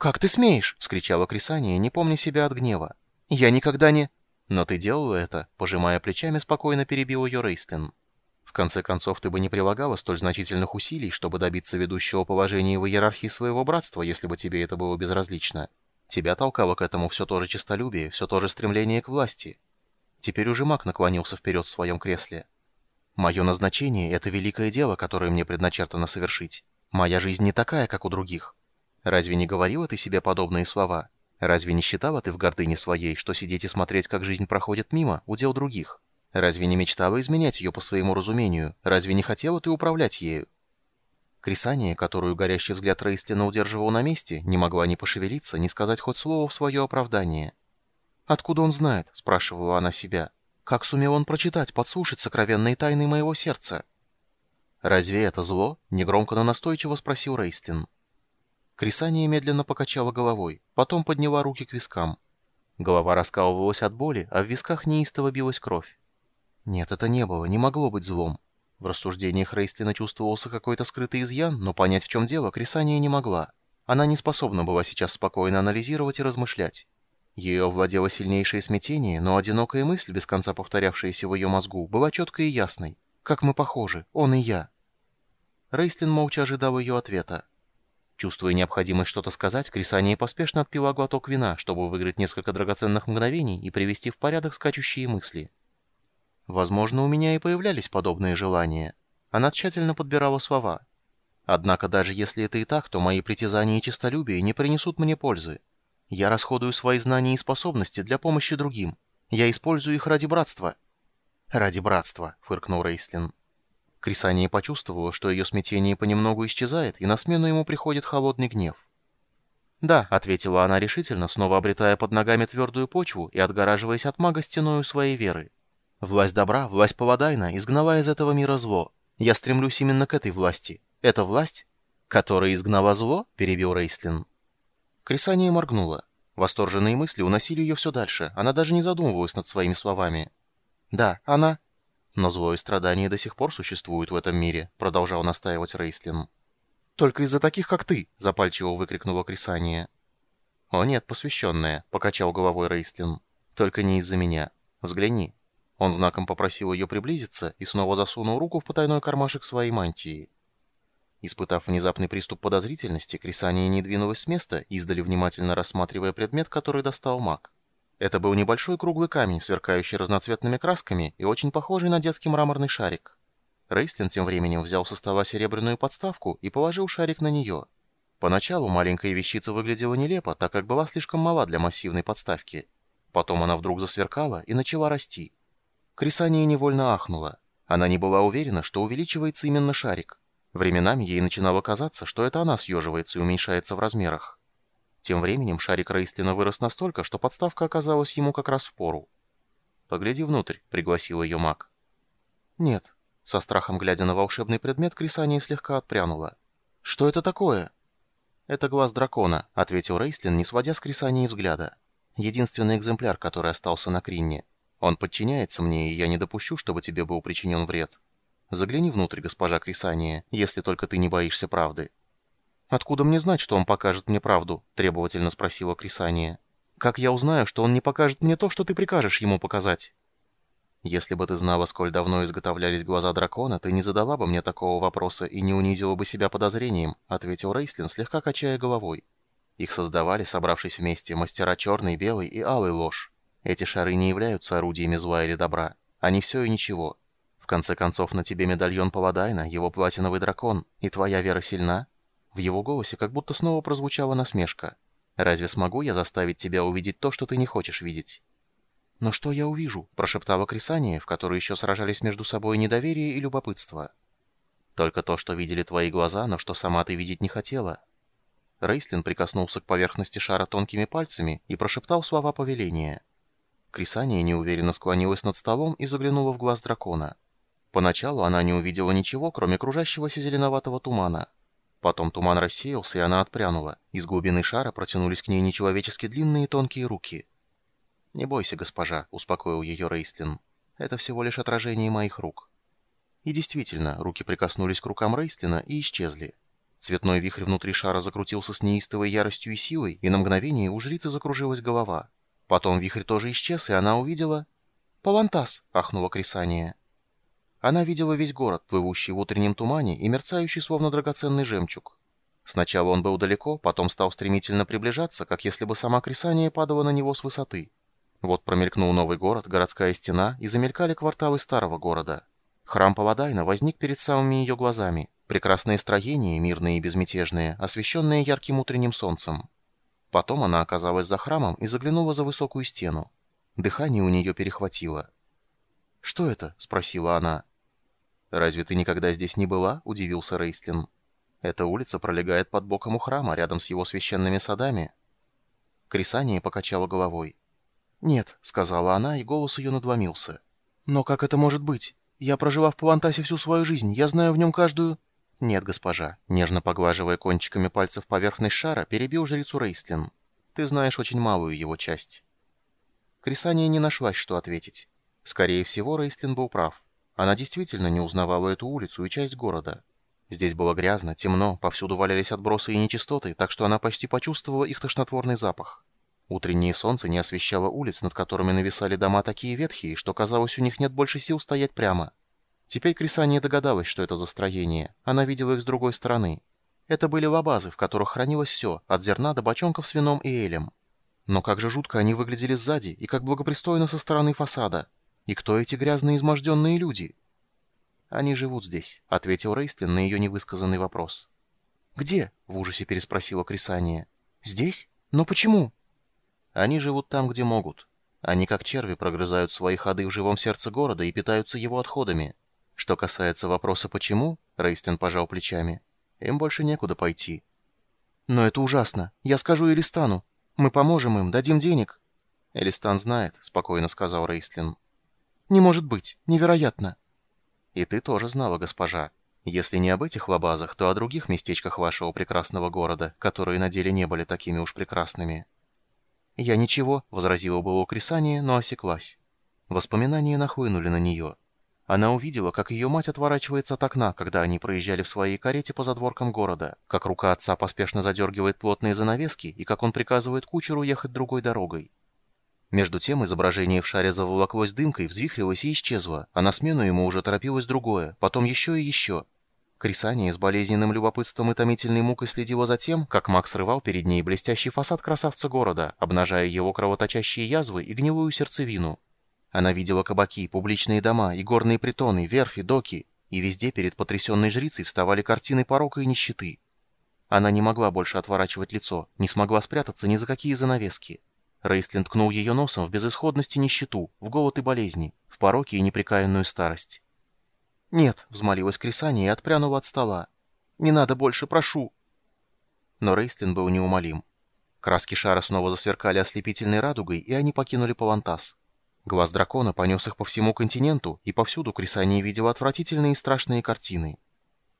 «Как ты смеешь?» — скричала Крисания, не помня себя от гнева. «Я никогда не...» «Но ты делала это», — пожимая плечами, спокойно перебил ее Рейстлин. «В конце концов, ты бы не прилагала столь значительных усилий, чтобы добиться ведущего положения в иерархии своего братства, если бы тебе это было безразлично. Тебя толкало к этому все то же честолюбие, все то же стремление к власти». Теперь уже маг наклонился вперед в своем кресле. «Мое назначение — это великое дело, которое мне предначертано совершить. Моя жизнь не такая, как у других. Разве не говорила ты себе подобные слова?» Разве не считала ты в гордыне своей, что сидеть и смотреть, как жизнь проходит мимо, удел других? Разве не мечтала изменять ее по своему разумению? Разве не хотела ты управлять ею? Крисания, которую горящий взгляд Рейстлина удерживал на месте, не могла ни пошевелиться, ни сказать хоть слово в свое оправдание. «Откуда он знает?» — спрашивала она себя. «Как сумел он прочитать, подслушать сокровенные тайны моего сердца?» «Разве это зло?» — негромко, но настойчиво спросил Рейстлин. Крисания медленно покачала головой, потом подняла руки к вискам. Голова раскалывалась от боли, а в висках неистово билась кровь. Нет, это не было, не могло быть злом. В рассуждениях Рейстлина чувствовался какой-то скрытый изъян, но понять, в чем дело, Крисания не могла. Она не способна была сейчас спокойно анализировать и размышлять. Ее овладело сильнейшее смятение, но одинокая мысль, без конца повторявшаяся в ее мозгу, была четкой и ясной. «Как мы похожи, он и я». Рейстлин молча ожидал ее ответа. Чувствуя необходимость что-то сказать, Крисания поспешно отпила глоток вина, чтобы выиграть несколько драгоценных мгновений и привести в порядок скачущие мысли. Возможно, у меня и появлялись подобные желания. Она тщательно подбирала слова. Однако даже если это и так, то мои притязания и честолюбие не принесут мне пользы. Я расходую свои знания и способности для помощи другим. Я использую их ради братства. «Ради братства», — фыркнул Рейслин. Крисания почувствовала, что ее смятение понемногу исчезает, и на смену ему приходит холодный гнев. «Да», — ответила она решительно, снова обретая под ногами твердую почву и отгораживаясь от мага стеною своей веры. «Власть добра, власть Паладайна изгнала из этого мира зло. Я стремлюсь именно к этой власти. Это власть, которая изгнала зло?» — перебил Рейслин. Крисания моргнула. Восторженные мысли уносили ее все дальше, она даже не задумывалась над своими словами. «Да, она...» «Но зло и страдание до сих пор существуют в этом мире», — продолжал настаивать Рейслин. «Только из-за таких, как ты!» — запальчиво выкрикнула Крисания. «О нет, посвященная», — покачал головой Рейслин. «Только не из-за меня. Взгляни». Он знаком попросил ее приблизиться и снова засунул руку в потайной кармашек своей мантии. Испытав внезапный приступ подозрительности, Крисания не двинулась с места, издали внимательно рассматривая предмет, который достал маг. Это был небольшой круглый камень, сверкающий разноцветными красками и очень похожий на детский мраморный шарик. Рейстлин тем временем взял со стола серебряную подставку и положил шарик на нее. Поначалу маленькая вещица выглядела нелепо, так как была слишком мала для массивной подставки. Потом она вдруг засверкала и начала расти. Крисания невольно ахнула. Она не была уверена, что увеличивается именно шарик. Временами ей начинало казаться, что это она съеживается и уменьшается в размерах. Тем временем шарик Рейстлина вырос настолько, что подставка оказалась ему как раз в пору. «Погляди внутрь», — пригласил ее маг. «Нет». Со страхом глядя на волшебный предмет, Крисания слегка отпрянула. «Что это такое?» «Это глаз дракона», — ответил Рейстлин, не сводя с Крисании взгляда. «Единственный экземпляр, который остался на Кринне. Он подчиняется мне, и я не допущу, чтобы тебе был причинен вред. Загляни внутрь, госпожа Крисания, если только ты не боишься правды». «Откуда мне знать, что он покажет мне правду?» — требовательно спросила Крисания. «Как я узнаю, что он не покажет мне то, что ты прикажешь ему показать?» «Если бы ты знала, сколь давно изготовлялись глаза дракона, ты не задала бы мне такого вопроса и не унизила бы себя подозрением», — ответил Рейслин, слегка качая головой. Их создавали, собравшись вместе, мастера черный, белый и алый ложь. Эти шары не являются орудиями зла или добра. Они все и ничего. В конце концов, на тебе медальон Паладайна, его платиновый дракон, и твоя вера сильна?» В его голосе как будто снова прозвучала насмешка. «Разве смогу я заставить тебя увидеть то, что ты не хочешь видеть?» «Но что я увижу?» – прошептала Крисания, в которой еще сражались между собой недоверие и любопытство. «Только то, что видели твои глаза, но что сама ты видеть не хотела». Рейслин прикоснулся к поверхности шара тонкими пальцами и прошептал слова повеления. Крисания неуверенно склонилась над столом и заглянула в глаз дракона. Поначалу она не увидела ничего, кроме кружащегося зеленоватого тумана – Потом туман рассеялся, и она отпрянула. Из глубины шара протянулись к ней нечеловечески длинные тонкие руки. «Не бойся, госпожа», — успокоил ее Рейстлин. «Это всего лишь отражение моих рук». И действительно, руки прикоснулись к рукам Рейстлина и исчезли. Цветной вихрь внутри шара закрутился с неистовой яростью и силой, и на мгновение у жрицы закружилась голова. Потом вихрь тоже исчез, и она увидела... «Палантас!» — ахнула Крисания. Она видела весь город, плывущий в утреннем тумане и мерцающий, словно драгоценный жемчуг. Сначала он был далеко, потом стал стремительно приближаться, как если бы сама Крисания падала на него с высоты. Вот промелькнул новый город, городская стена, и замелькали кварталы старого города. Храм Паладайна возник перед самыми ее глазами. Прекрасные строения, мирные и безмятежные, освещенные ярким утренним солнцем. Потом она оказалась за храмом и заглянула за высокую стену. Дыхание у нее перехватило. «Что это?» — спросила она. «Разве ты никогда здесь не была?» — удивился Рейслин. «Эта улица пролегает под боком у храма, рядом с его священными садами». Крисания покачала головой. «Нет», — сказала она, и голос ее надломился. «Но как это может быть? Я прожила в Павантасе всю свою жизнь, я знаю в нем каждую...» «Нет, госпожа», — нежно поглаживая кончиками пальцев поверхность шара, перебил жрицу Рейслин. «Ты знаешь очень малую его часть». Крисания не нашлась, что ответить. Скорее всего, Рейслин был прав. Она действительно не узнавала эту улицу и часть города. Здесь было грязно, темно, повсюду валялись отбросы и нечистоты, так что она почти почувствовала их тошнотворный запах. Утреннее солнце не освещало улиц, над которыми нависали дома такие ветхие, что казалось, у них нет больше сил стоять прямо. Теперь Крисания догадалась, что это за строение. Она видела их с другой стороны. Это были лабазы, в которых хранилось все, от зерна до бочонков с вином и элем. Но как же жутко они выглядели сзади, и как благопристойно со стороны фасада. И кто эти грязные изможденные люди? «Они живут здесь», — ответил Рейстлин на ее невысказанный вопрос. «Где?» — в ужасе переспросила Крисания. «Здесь? Но почему?» Они живут там, где могут. Они, как черви, прогрызают свои ходы в живом сердце города и питаются его отходами. Что касается вопроса «почему?», Рейстлин пожал плечами, им больше некуда пойти. «Но это ужасно. Я скажу Элистану. Мы поможем им, дадим денег». «Элистан знает», — спокойно сказал Рейстлин. «Не может быть. Невероятно». «И ты тоже знала, госпожа. Если не об этих лабазах, то о других местечках вашего прекрасного города, которые на деле не были такими уж прекрасными». «Я ничего», — возразила было Крисания, но осеклась. Воспоминания нахлынули на нее. Она увидела, как ее мать отворачивается от окна, когда они проезжали в своей карете по задворкам города, как рука отца поспешно задергивает плотные занавески и как он приказывает кучеру ехать другой дорогой. Между тем изображение в шаре заволоклось дымкой, взвихрилось и исчезло, а на смену ему уже торопилось другое, потом еще и еще — Крисания с болезненным любопытством и томительной мукой следила за тем, как Макс срывал перед ней блестящий фасад красавца города, обнажая его кровоточащие язвы и гнилую сердцевину. Она видела кабаки, публичные дома, и горные притоны, верфи, доки, и везде перед потрясенной жрицей вставали картины порока и нищеты. Она не могла больше отворачивать лицо, не смогла спрятаться ни за какие занавески. Рейстлин ткнул ее носом в безысходность и нищету, в голод и болезни, в пороки и неприкаянную старость. «Нет», — взмолилась Крисания и отпрянула от стола. «Не надо больше, прошу». Но Рейстлин был неумолим. Краски шара снова засверкали ослепительной радугой, и они покинули Палантас. Глаз дракона понес их по всему континенту, и повсюду Крисания видела отвратительные и страшные картины.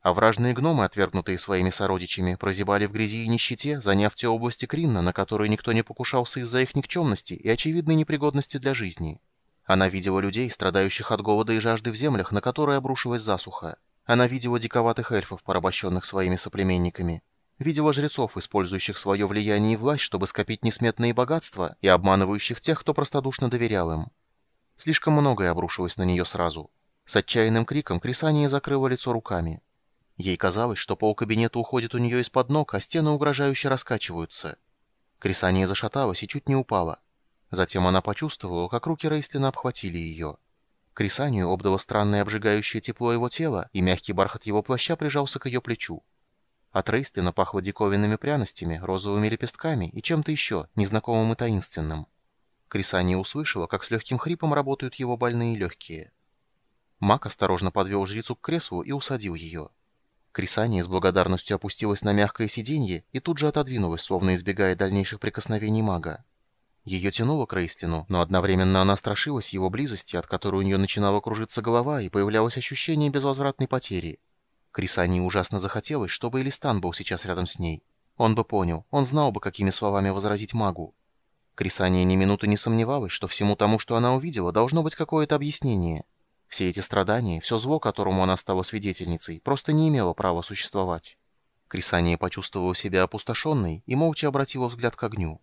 А вражные гномы, отвергнутые своими сородичами, прозябали в грязи и нищете, заняв те области Кринна, на которые никто не покушался из-за их никчемности и очевидной непригодности для жизни. Она видела людей, страдающих от голода и жажды в землях, на которые обрушилась засуха. Она видела диковатых эльфов, порабощенных своими соплеменниками. Видела жрецов, использующих свое влияние и власть, чтобы скопить несметные богатства, и обманывающих тех, кто простодушно доверял им. Слишком многое обрушилось на нее сразу. С отчаянным криком Крисания закрыла лицо руками. Ей казалось, что пол кабинета уходит у нее из-под ног, а стены угрожающе раскачиваются. Крисания зашаталась и чуть не упала. Затем она почувствовала, как руки Рейстлина обхватили ее. Крисанию обдало странное обжигающее тепло его тела, и мягкий бархат его плаща прижался к ее плечу. От Рейстлина пахло диковинными пряностями, розовыми лепестками и чем-то еще, незнакомым и таинственным. Крисания услышала, как с легким хрипом работают его больные легкие. Мак осторожно подвел жрицу к креслу и усадил ее. Крисания с благодарностью опустилась на мягкое сиденье и тут же отодвинулась, словно избегая дальнейших прикосновений мага. Ее тянуло к Рейстину, но одновременно она страшилась его близости, от которой у нее начинала кружиться голова, и появлялось ощущение безвозвратной потери. Крисани ужасно захотелось, чтобы Элистан был сейчас рядом с ней. Он бы понял, он знал бы, какими словами возразить магу. Крисания ни минуты не сомневалась, что всему тому, что она увидела, должно быть какое-то объяснение. Все эти страдания, все зло, которому она стала свидетельницей, просто не имело права существовать. Крисания почувствовала себя опустошенной и молча обратила взгляд к огню.